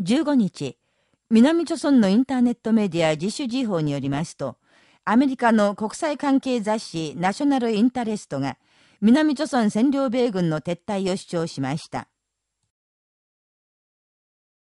15日、南朝村のインターネットメディア自主時報によりますと、アメリカの国際関係雑誌ナショナルインタレストが、南朝村占領米軍の撤退を主張しました。